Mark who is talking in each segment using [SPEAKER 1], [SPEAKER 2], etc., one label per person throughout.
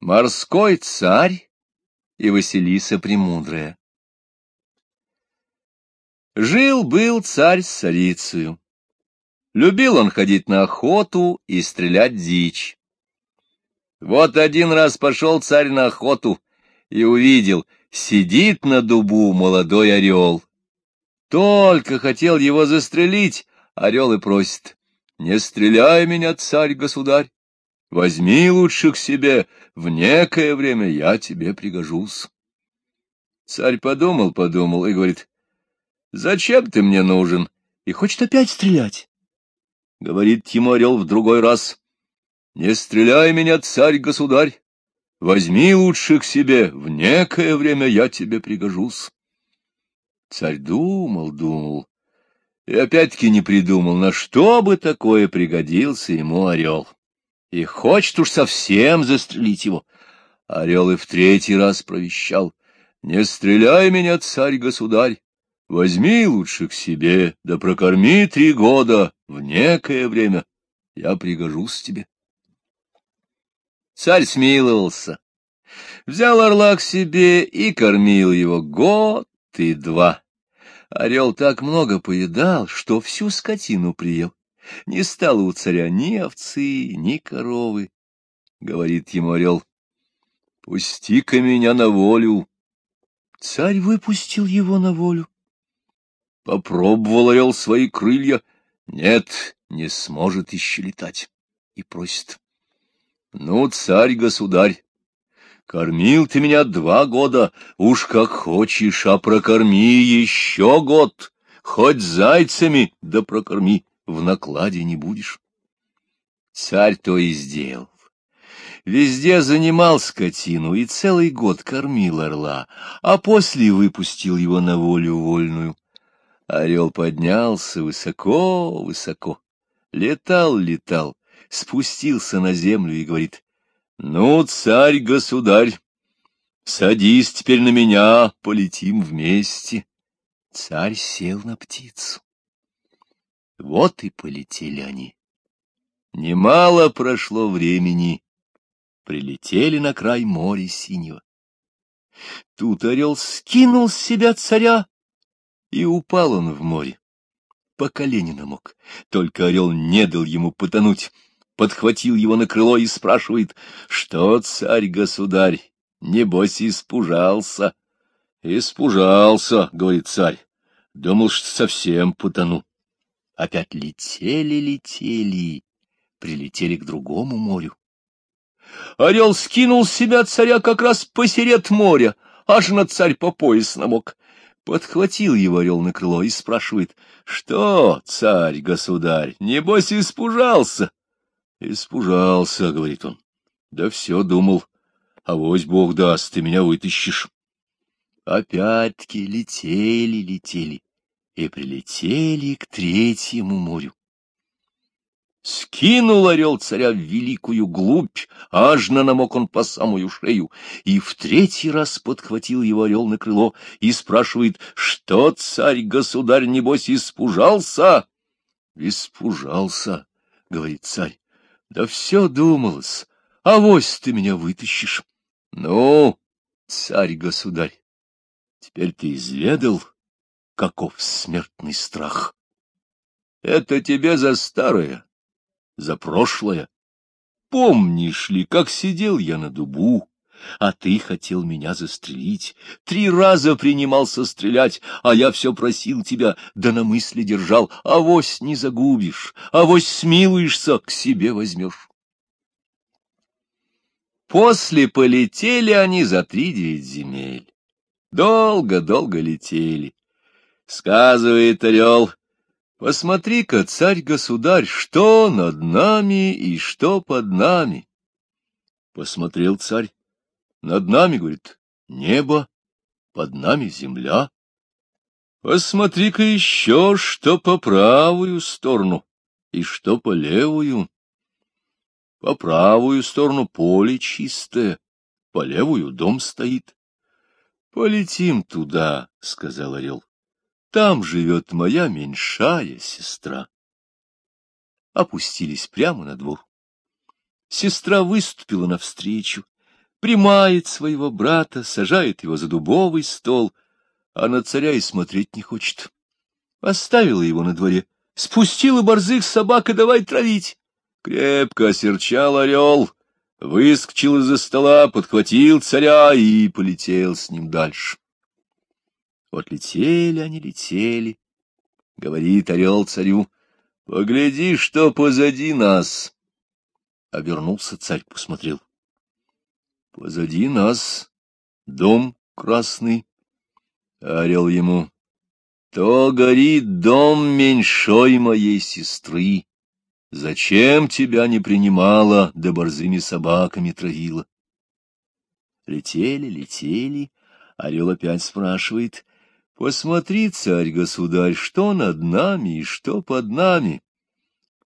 [SPEAKER 1] Морской царь и Василиса Премудрая Жил-был царь с царицею. Любил он ходить на охоту и стрелять дичь. Вот один раз пошел царь на охоту и увидел, сидит на дубу молодой орел. Только хотел его застрелить, орел и просит, «Не стреляй меня, царь-государь, возьми лучше к себе, в некое время я тебе пригожусь». Царь подумал-подумал и говорит, «Зачем ты мне нужен?» и хочет опять стрелять. Говорит ему орел в другой раз, «Не стреляй меня, царь-государь, возьми лучше к себе, в некое время я тебе пригожусь». Царь думал, думал, и опять-таки не придумал, на что бы такое пригодился ему орел. И хочет уж совсем застрелить его. Орел и в третий раз провещал. «Не стреляй меня, царь-государь, возьми лучше к себе, да прокорми три года в некое время, я пригожусь тебе». Царь смиловался, взял орла к себе и кормил его год и два. Орел так много поедал, что всю скотину приел. Не стало у царя ни овцы, ни коровы. Говорит ему орел, — Пусти-ка меня на волю. Царь выпустил его на волю. Попробовал орел свои крылья. Нет, не сможет еще летать. И просит, — Ну, царь-государь, Кормил ты меня два года, уж как хочешь, а прокорми еще год, хоть зайцами, да прокорми, в накладе не будешь. Царь то и сделал. Везде занимал скотину и целый год кормил орла, а после выпустил его на волю вольную. Орел поднялся высоко-высоко, летал-летал, спустился на землю и говорит, ну, царь-государь, садись теперь на меня, полетим вместе. Царь сел на птицу. Вот и полетели они. Немало прошло времени, прилетели на край моря синего. Тут орел скинул с себя царя, и упал он в море. По колени намок, только орел не дал ему потонуть — подхватил его на крыло и спрашивает, что царь-государь, небось, испужался. Испужался, говорит царь, думал, что совсем потону. Опять летели-летели, прилетели к другому морю. Орел скинул с себя царя как раз посеред моря, аж на царь по пояс намок. Подхватил его орел на крыло и спрашивает, что, царь-государь, небось, испужался? Испужался, — говорит он. Да все думал. Авось Бог даст, ты меня вытащишь. Опять-таки летели, летели и прилетели к третьему морю. Скинул орел царя в великую глубь, аж на намок он по самую шею, и в третий раз подхватил его орел на крыло и спрашивает, что царь-государь, небось, испужался? — Испужался, — говорит царь, да все думалось, авось ты меня вытащишь. Ну, царь-государь, теперь ты изведал, каков смертный страх. Это тебе за старое, за прошлое. Помнишь ли, как сидел я на дубу, а ты хотел меня застрелить. Три раза принимался стрелять, а я все просил тебя, да на мысли держал. Авось не загубишь, авось смилуешься, к себе возьмешь. После полетели они за три девять земель. Долго-долго летели. Сказывает орел, посмотри-ка, царь-государь, что над нами и что под нами. Посмотрел царь, над нами, говорит, небо, под нами земля. Посмотри-ка еще, что по правую сторону и что по левую. По правую сторону поле чистое, по левую дом стоит. — Полетим туда, — сказал орел. — Там живет моя меньшая сестра. Опустились прямо на двор. Сестра выступила навстречу, примает своего брата, сажает его за дубовый стол, а на царя и смотреть не хочет. Оставила его на дворе, спустила борзых собак и давай травить. Крепко осерчал орел, выскочил из-за стола, подхватил царя и полетел с ним дальше. Вот летели они, летели, — говорит орел царю, — погляди, что позади нас. Обернулся царь, посмотрел. Позади нас дом красный. Орел ему. То горит дом меньшой моей сестры. Зачем тебя не принимала, да борзыми собаками травила? Летели, летели. Орел опять спрашивает. Посмотри, царь-государь, что над нами и что под нами.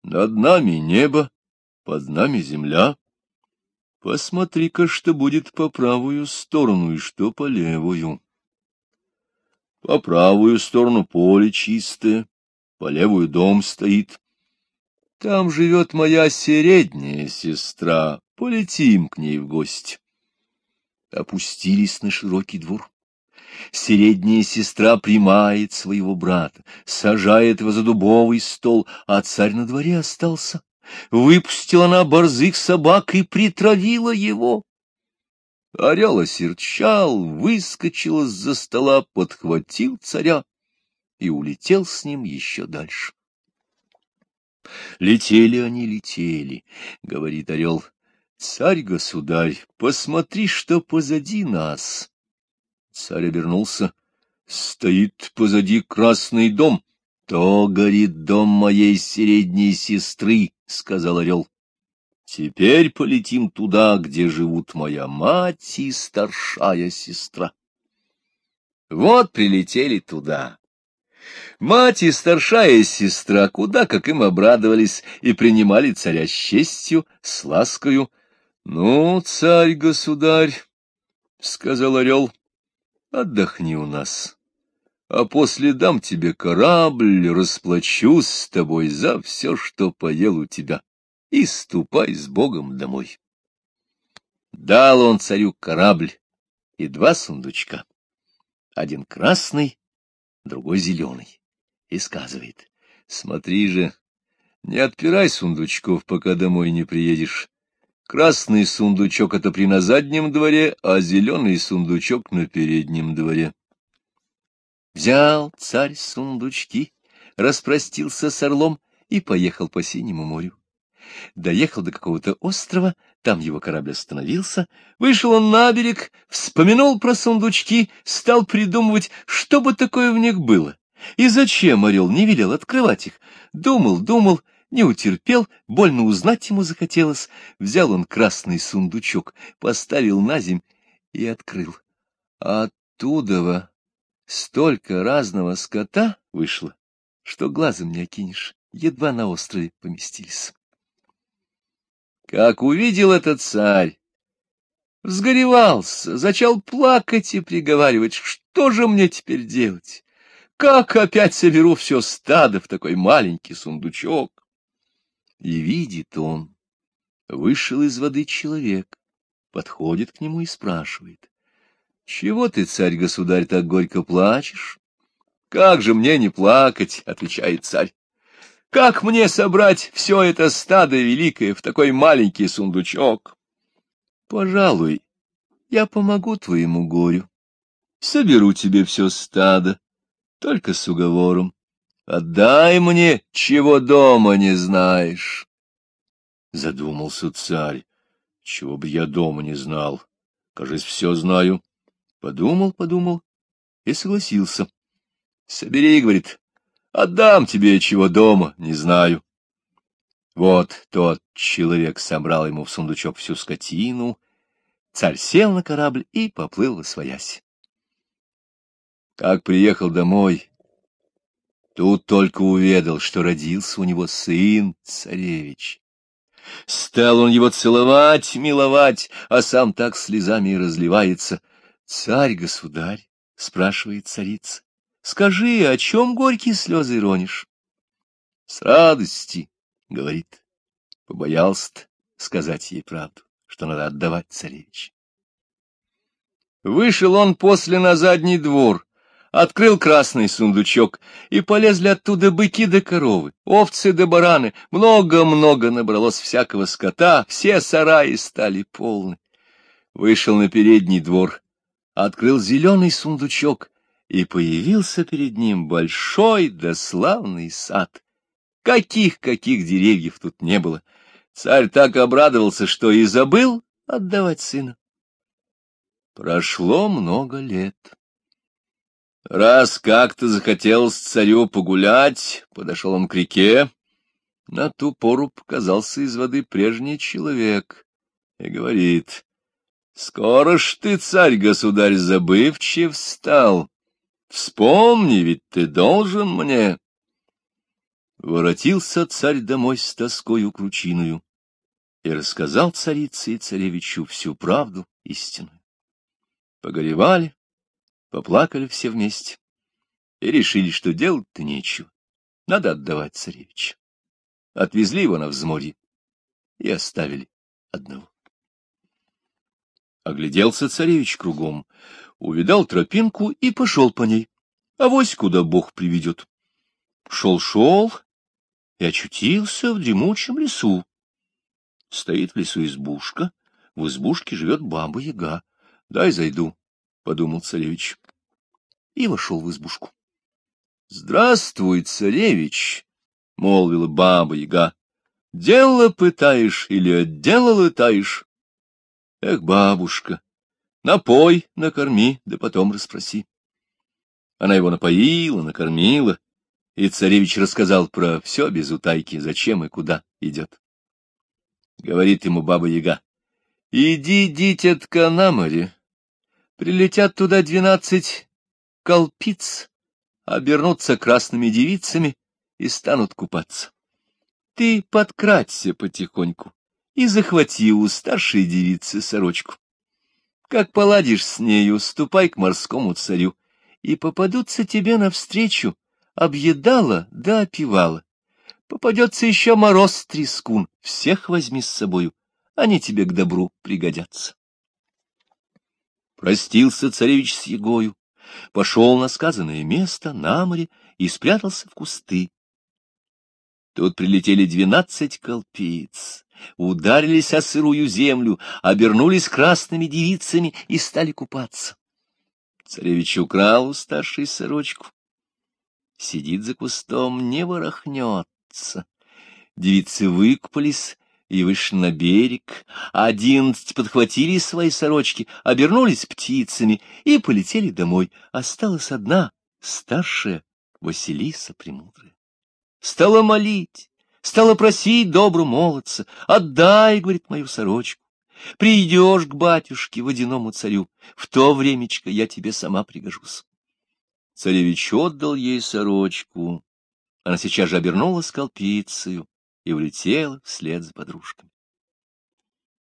[SPEAKER 1] Над нами небо, под нами земля. Посмотри-ка, что будет по правую сторону и что по левую. По правую сторону поле чистое, по левую дом стоит. Там живет моя средняя сестра, полетим к ней в гости. Опустились на широкий двор. Средняя сестра примает своего брата, сажает его за дубовый стол, а царь на дворе остался. Выпустила она борзых собак и притравила его. Орел осерчал, выскочил из-за стола, подхватил царя и улетел с ним еще дальше. Летели они, летели, — говорит орел. Царь-государь, посмотри, что позади нас. Царь обернулся. Стоит позади красный дом. То горит дом моей средней сестры, — сказал орел. Теперь полетим туда, где живут моя мать и старшая сестра. Вот прилетели туда. Мать и старшая сестра куда как им обрадовались и принимали царя с честью, с ласкою. — Ну, царь-государь, — сказал орел, — отдохни у нас, а после дам тебе корабль, расплачусь с тобой за все, что поел у тебя и ступай с Богом домой. Дал он царю корабль и два сундучка, один красный, другой зеленый, и сказывает, смотри же, не отпирай сундучков, пока домой не приедешь. Красный сундучок — это при на заднем дворе, а зеленый сундучок — на переднем дворе. Взял царь сундучки, распростился с орлом и поехал по синему морю доехал до какого-то острова, там его корабль остановился, вышел он на берег, вспомянул про сундучки, стал придумывать, что бы такое в них было, и зачем орел не велел открывать их. Думал, думал, не утерпел, больно узнать ему захотелось. Взял он красный сундучок, поставил на земь и открыл. А оттуда столько разного скота вышло, что глазом не окинешь, едва на острове поместились. Как увидел этот царь, взгоревался, зачал плакать и приговаривать, что же мне теперь делать? Как опять соберу все стадо в такой маленький сундучок? И видит он, вышел из воды человек, подходит к нему и спрашивает, «Чего ты, царь-государь, так горько плачешь?» «Как же мне не плакать?» — отвечает царь. Как мне собрать все это стадо великое в такой маленький сундучок? Пожалуй, я помогу твоему горю. Соберу тебе все стадо, только с уговором. Отдай мне, чего дома не знаешь. Задумался царь. Чего бы я дома не знал? Кажись, все знаю. Подумал, подумал и согласился. Собери, говорит, Отдам тебе чего дома, не знаю. Вот тот человек собрал ему в сундучок всю скотину. Царь сел на корабль и поплыл во. Как приехал домой, тут только уведал, что родился у него сын царевич. Стал он его целовать, миловать, а сам так слезами и разливается. «Царь-государь», — спрашивает царица, Скажи, о чем горькие слезы ронишь? — С радости, — говорит. Побоялся сказать ей правду, что надо отдавать царевич. Вышел он после на задний двор, открыл красный сундучок, и полезли оттуда быки да коровы, овцы да бараны, много-много набралось всякого скота, все сараи стали полны. Вышел на передний двор, открыл зеленый сундучок, и появился перед ним большой да славный сад. Каких-каких деревьев тут не было. Царь так обрадовался, что и забыл отдавать сына. Прошло много лет. Раз как-то захотелось царю погулять, подошел он к реке. На ту пору показался из воды прежний человек и говорит, «Скоро ж ты, царь-государь, забывчив стал. Вспомни, ведь ты должен мне». Воротился царь домой с тоскою кручиную и рассказал царице и царевичу всю правду истинную. Погоревали, поплакали все вместе и решили, что делать-то нечего. Надо отдавать царевича. Отвезли его на взморье и оставили одного. Огляделся царевич кругом, увидал тропинку и пошел по ней. А вось куда Бог приведет. Шел-шел и очутился в дремучем лесу. Стоит в лесу избушка, в избушке живет баба-яга. Дай зайду, — подумал царевич. И вошел в избушку. — Здравствуй, царевич, — молвила баба-яга. — Дело пытаешь или от дела? Эх, бабушка, напой, накорми, да потом расспроси. Она его напоила, накормила, и царевич рассказал про все без утайки, зачем и куда идет. Говорит ему баба-яга, — Иди, дитятка, на море, Прилетят туда двенадцать колпиц, обернутся красными девицами и станут купаться. Ты подкраться потихоньку и захвати у старшей девицы сорочку. Как поладишь с нею, ступай к морскому царю, и попадутся тебе навстречу объедала да опивала. Попадется еще мороз-трескун, всех возьми с собою, они тебе к добру пригодятся. Простился царевич с Егою, пошел на сказанное место, на море, и спрятался в кусты. Тут прилетели двенадцать колпиц, ударились о сырую землю, обернулись красными девицами и стали купаться. Царевич украл у старшей сорочку. Сидит за кустом, не ворохнется. Девицы выкупались, и вышли на берег. Одиннадцать подхватили свои сорочки, обернулись птицами и полетели домой. Осталась одна, старшая, Василиса Премудрая. Стала молить, стала просить добру молодца, отдай, говорит, мою сорочку. Придешь к батюшке, водяному царю, в то времечко я тебе сама пригожусь. Царевич отдал ей сорочку. Она сейчас же обернулась колпицею и улетела вслед за подружками.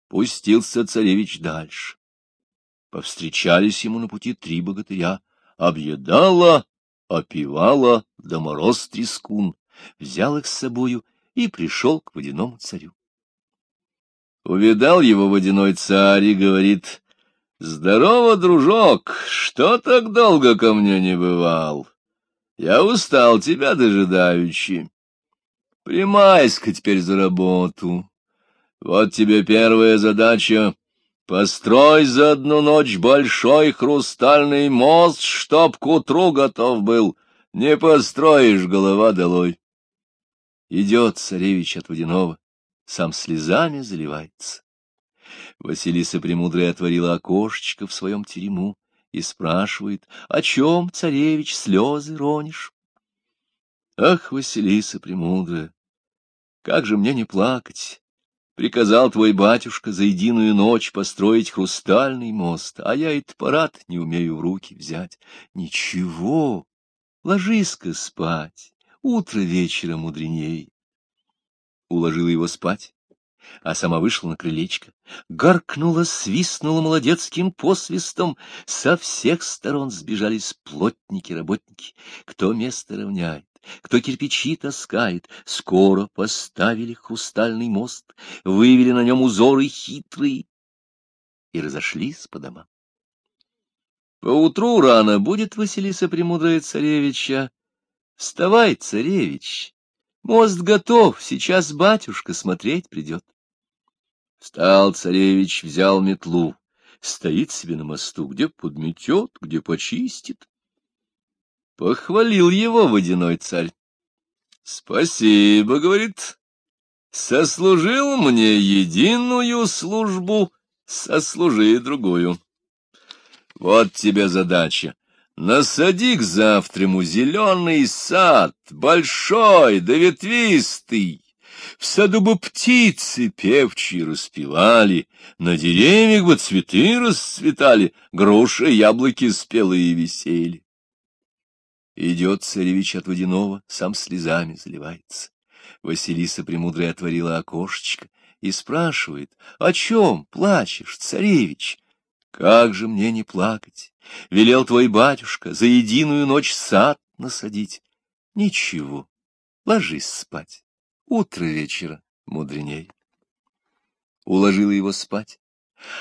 [SPEAKER 1] Пустился царевич дальше. Повстречались ему на пути три богатыря. Объедала, опивала, да мороз трескун. Взял их с собою и пришел к водяному царю. Увидал его водяной царь и говорит, «Здорово, дружок, что так долго ко мне не бывал? Я устал тебя дожидаючи. Примайся теперь за работу. Вот тебе первая задача. Построй за одну ночь большой хрустальный мост, чтоб к утру готов был. Не построишь, голова долой. Идет царевич от водяного, сам слезами заливается. Василиса Премудрая отворила окошечко в своем терему и спрашивает, о чем, царевич, слезы ронишь? Ах, Василиса Премудрая, как же мне не плакать? Приказал твой батюшка за единую ночь построить хрустальный мост, а я этот парад не умею в руки взять. Ничего, ложись-ка спать, утро вечера мудреней. Уложила его спать, а сама вышла на крылечко, гаркнула, свистнула молодецким посвистом. Со всех сторон сбежались плотники-работники. Кто место равняет, кто кирпичи таскает. Скоро поставили хрустальный мост, вывели на нем узоры хитрые и разошлись по домам. Поутру рано будет Василиса Премудрая Царевича. Вставай, царевич, мост готов, сейчас батюшка смотреть придет. Встал царевич, взял метлу, стоит себе на мосту, где подметет, где почистит. Похвалил его водяной царь. — Спасибо, — говорит, — сослужил мне единую службу, сослужи другую. Вот тебе задача. Насади к завтраму зеленый сад, большой да ветвистый. В саду бы птицы певчие распевали, на деревьях бы цветы расцветали, груши, яблоки спелые висели. Идет царевич от водяного, сам слезами заливается. Василиса Премудрая отворила окошечко и спрашивает, — О чем плачешь, царевич? Как же мне не плакать? Велел твой батюшка за единую ночь сад насадить. Ничего, ложись спать. Утро вечера мудреней. Уложила его спать,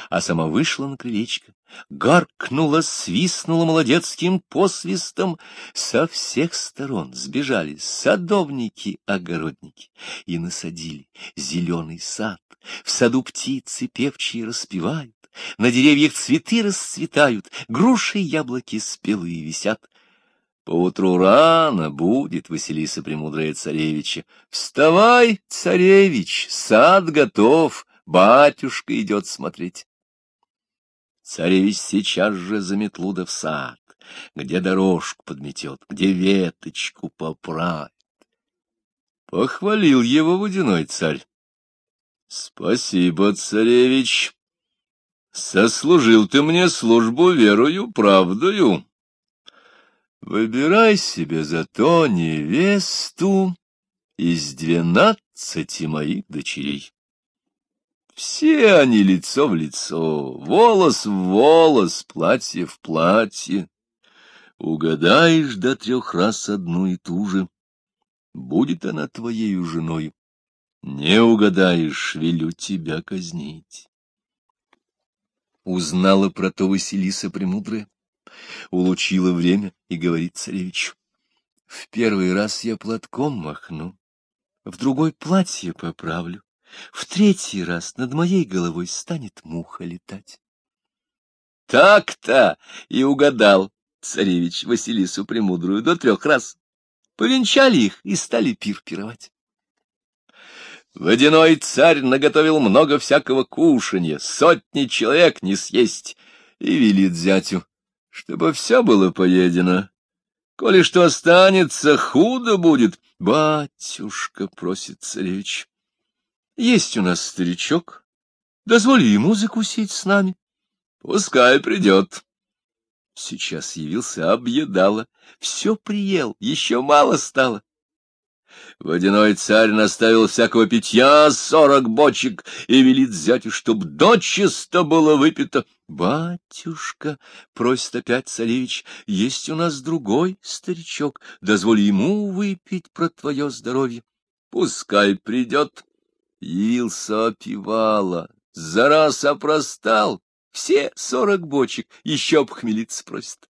[SPEAKER 1] а сама вышла на крылечко, гаркнула, свистнула молодецким посвистом. Со всех сторон сбежали садовники-огородники и насадили зеленый сад. В саду птицы певчие распевают, на деревьях цветы расцветают, груши и яблоки спелые висят. Поутру рано будет Василиса Премудрая Царевича. Вставай, царевич, сад готов, батюшка идет смотреть. Царевич сейчас же за метлу да в сад, где дорожку подметет, где веточку поправит. Похвалил его водяной царь. — Спасибо, царевич, Сослужил ты мне службу верою, правдою. Выбирай себе зато невесту из двенадцати моих дочерей. Все они лицо в лицо, волос в волос, платье в платье. Угадаешь до трех раз одну и ту же, будет она твоею женой. Не угадаешь, велю тебя казнить узнала про то Василиса Премудрая, улучила время и говорит царевичу. В первый раз я платком махну, в другой платье поправлю, в третий раз над моей головой станет муха летать. Так-то и угадал царевич Василису Премудрую до трех раз. Повенчали их и стали пир пировать. Водяной царь наготовил много всякого кушанья, сотни человек не съесть, и велит зятю, чтобы все было поедено. Коли что останется, худо будет. Батюшка, просит царевич, есть у нас старичок, дозволи ему закусить с нами. Пускай придет. Сейчас явился объедало, все приел, еще мало стало. Водяной царь наставил всякого питья сорок бочек и велит зятю, чтоб дочисто было выпито. Батюшка, просит опять царевич, есть у нас другой старичок, дозволь ему выпить про твое здоровье. Пускай придет. Явился опивала, за раз опростал, все сорок бочек, еще обхмелиться просит.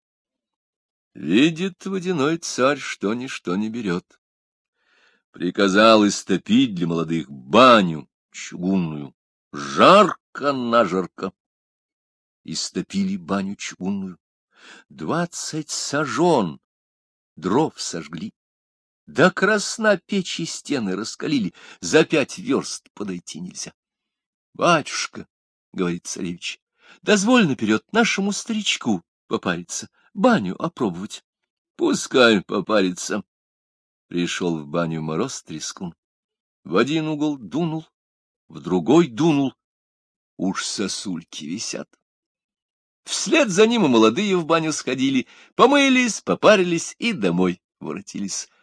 [SPEAKER 1] Видит водяной царь, что ничто не берет приказал истопить для молодых баню чугунную, жарко-нажарко. Истопили баню чугунную, двадцать сажен дров сожгли, до красна печи стены раскалили, за пять верст подойти нельзя. — Батюшка, — говорит царевич, — дозволь наперед нашему старичку попариться, баню опробовать. — Пускай попарится, Пришел в баню мороз трескун. В один угол дунул, в другой дунул. Уж сосульки висят. Вслед за ним и молодые в баню сходили, помылись, попарились и домой воротились. —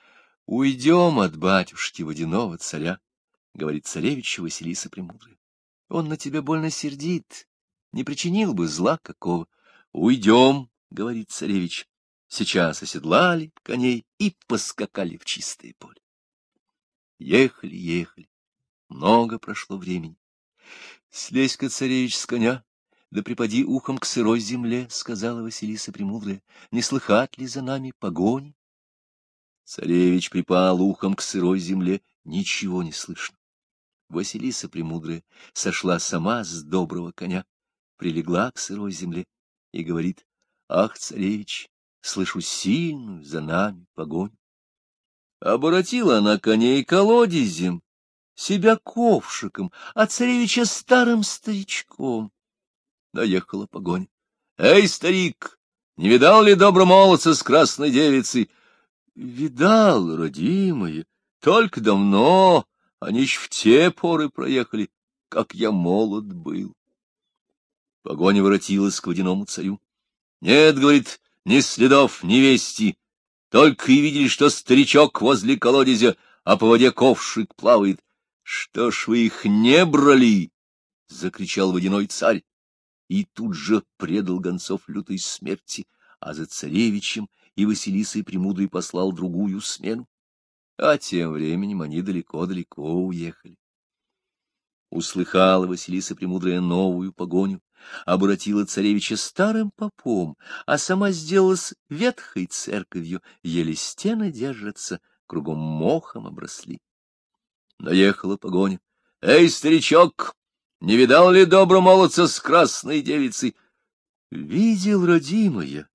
[SPEAKER 1] Уйдем от батюшки водяного царя, — говорит царевич Василиса Премудрая. — Он на тебя больно сердит, не причинил бы зла какого. — Уйдем, — говорит царевич. Сейчас оседлали коней и поскакали в чистое поле. Ехали, ехали. Много прошло времени. Слезь-ка, царевич, с коня, Да припади ухом к сырой земле, — сказала Василиса Премудрая, — не слыхать ли за нами погони? Царевич припал ухом к сырой земле, ничего не слышно. Василиса Премудрая сошла сама с доброго коня, прилегла к сырой земле и говорит, — Ах, царевич, слышу сильную за нами погоню. Оборотила она коней колодезем, себя ковшиком, а царевича старым старичком. Наехала погоня. — Эй, старик, не видал ли добромолодца с красной девицей? — Видал, родимые, только давно, они ж в те поры проехали, как я молод был. Погоня воротилась к водяному царю. — Нет, — говорит, — ни следов, ни вести. Только и видели, что старичок возле колодезя, а по воде ковшик плавает. — Что ж вы их не брали? — закричал водяной царь. И тут же предал гонцов лютой смерти, а за царевичем и Василисой Премудрой послал другую смену. А тем временем они далеко-далеко уехали. Услыхала Василиса Премудрая новую погоню, обратила царевича старым попом, а сама сделалась ветхой церковью, еле стены держатся, кругом мохом обросли. Наехала погоня. — Эй, старичок, не видал ли добро молодца с красной девицей? — Видел, родимая,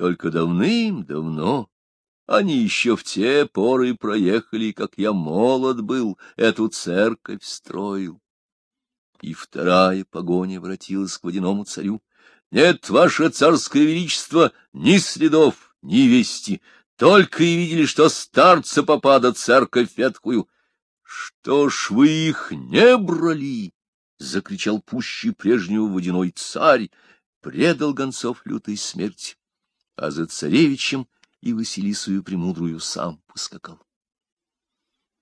[SPEAKER 1] только давным-давно. Они еще в те поры проехали, как я молод был, эту церковь строил. И вторая погоня воротилась к водяному царю. Нет, ваше царское величество, ни следов, ни вести, только и видели, что старца попада церковь ветхую. Что ж вы их не брали? — закричал пущий прежнего водяной царь, предал гонцов лютой смерти, а за царевичем и Василисую Премудрую сам поскакал.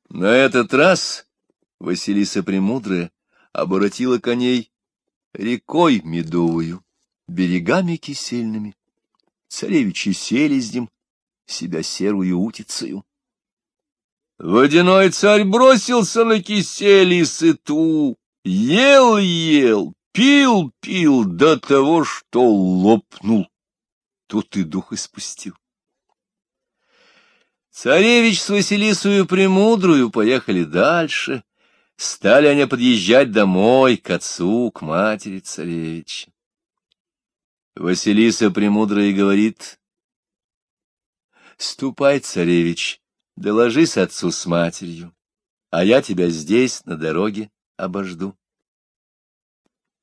[SPEAKER 1] На этот раз Василиса Премудрая оборотила коней рекой медовую, берегами кисельными, царевичи селездем, себя серую утицею. Водяной царь бросился на кисель и сыту, ел-ел, пил-пил до того, что лопнул. Тут и дух испустил. Царевич с Василисою Премудрую поехали дальше, Стали они подъезжать домой, к отцу, к матери царевича. Василиса Премудрая говорит, «Ступай, царевич, доложись отцу с матерью, а я тебя здесь, на дороге, обожду.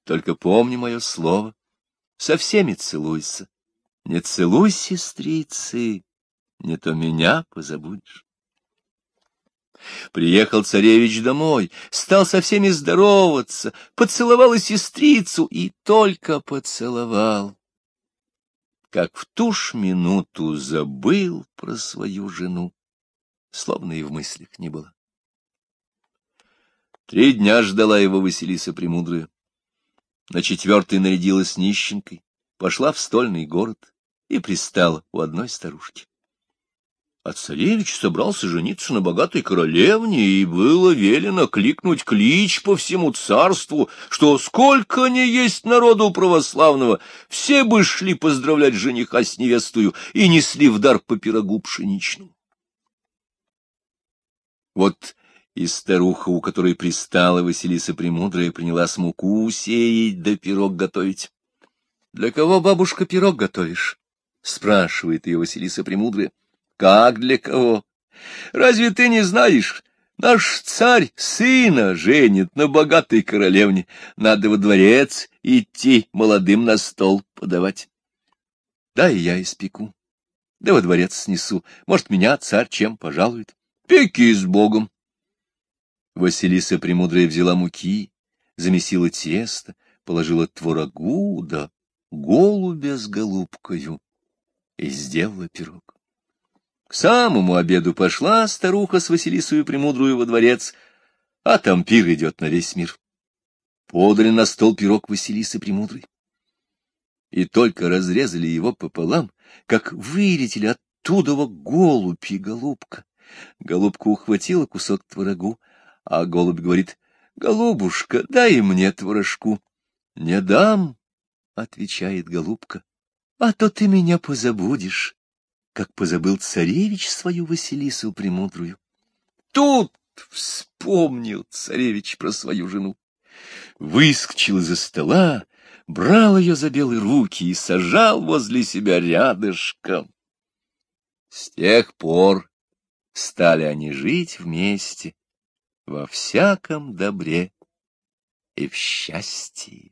[SPEAKER 1] Только помни мое слово, со всеми целуйся, не целуй сестрицы, не то меня позабудешь». Приехал царевич домой, стал со всеми здороваться, поцеловал и сестрицу, и только поцеловал. Как в ту ж минуту забыл про свою жену, словно и в мыслях не было. Три дня ждала его Василиса Премудрая. На четвертый нарядилась нищенкой, пошла в стольный город и пристала у одной старушки. А царевич собрался жениться на богатой королевне, и было велено кликнуть клич по всему царству, что сколько не есть народу православного, все бы шли поздравлять жениха с невестою и несли в дар по пирогу пшеничному. Вот и старуха, у которой пристала Василиса Премудрая, принялась муку сеять да пирог готовить. — Для кого, бабушка, пирог готовишь? — спрашивает ее Василиса Премудрая. Как для кого? Разве ты не знаешь? Наш царь сына женит на богатой королевне. Надо во дворец идти, молодым на стол подавать. Да и я испеку. Да во дворец снесу. Может, меня царь чем пожалует? Пеки с Богом. Василиса Премудрая взяла муки, замесила тесто, положила творогу, да голубя с голубкою и сделала пирог. К самому обеду пошла старуха с Василисою Премудрую во дворец, а там пир идет на весь мир. Подали на стол пирог Василисы Премудрой. И только разрезали его пополам, как вылетели оттуда голубь и голубка. Голубка ухватила кусок творогу, а голубь говорит, «Голубушка, дай мне творожку». «Не дам», — отвечает голубка, — а то ты меня позабудешь, как позабыл царевич свою Василису Премудрую. Тут вспомнил царевич про свою жену. Выскочил из-за стола, брал ее за белые руки и сажал возле себя рядышком. С тех пор стали они жить вместе во всяком добре и в счастье.